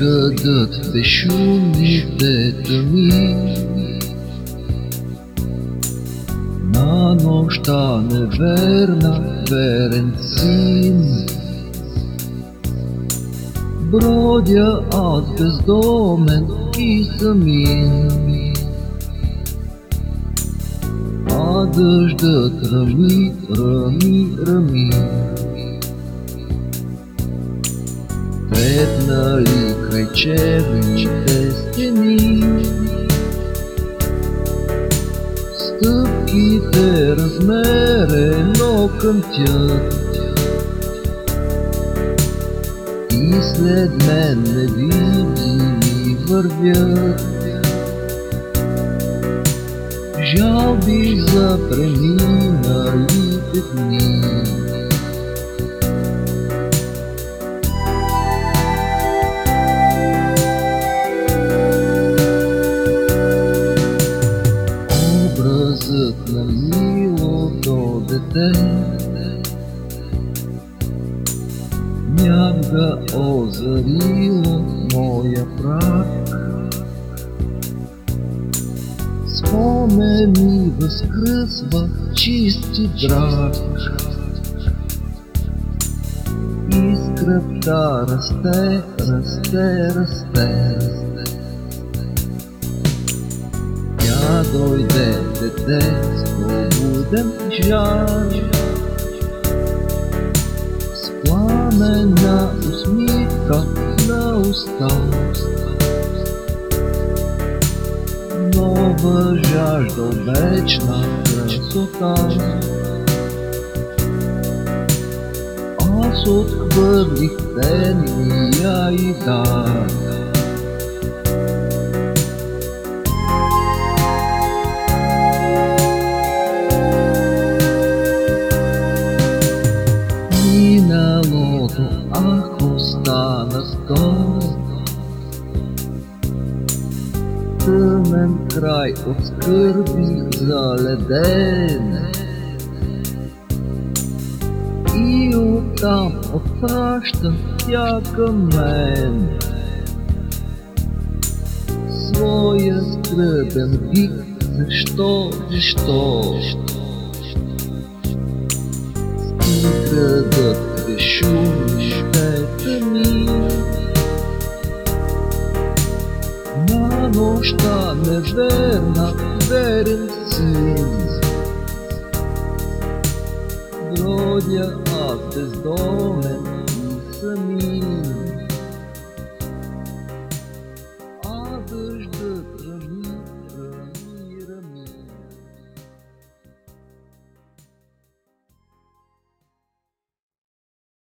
градът безшумните тъми. На нощта неверна, верен син. Бродя аз бездомен и самин. А дъждът рами, рами, рами. Трепнали край черните стени. Стъпките размерено къмтят. И след мен невидими вървят. Жалби за преминалите дни. дете. Някога озарило моя прак Спомен ми възкръсва чисти драк. Искрата расте, расте, расте. Тя дойде дете с пробуден жар С пламена усмивка на уста Нова жажда, вечна красота Аз отхвърлих тения и дар Тъмен край от скърби заледен И оттам отпраща тя към мен Своя скръбен вик, защо, защо? И mušta moștană verna, verențins. a bez dome, nisam mie.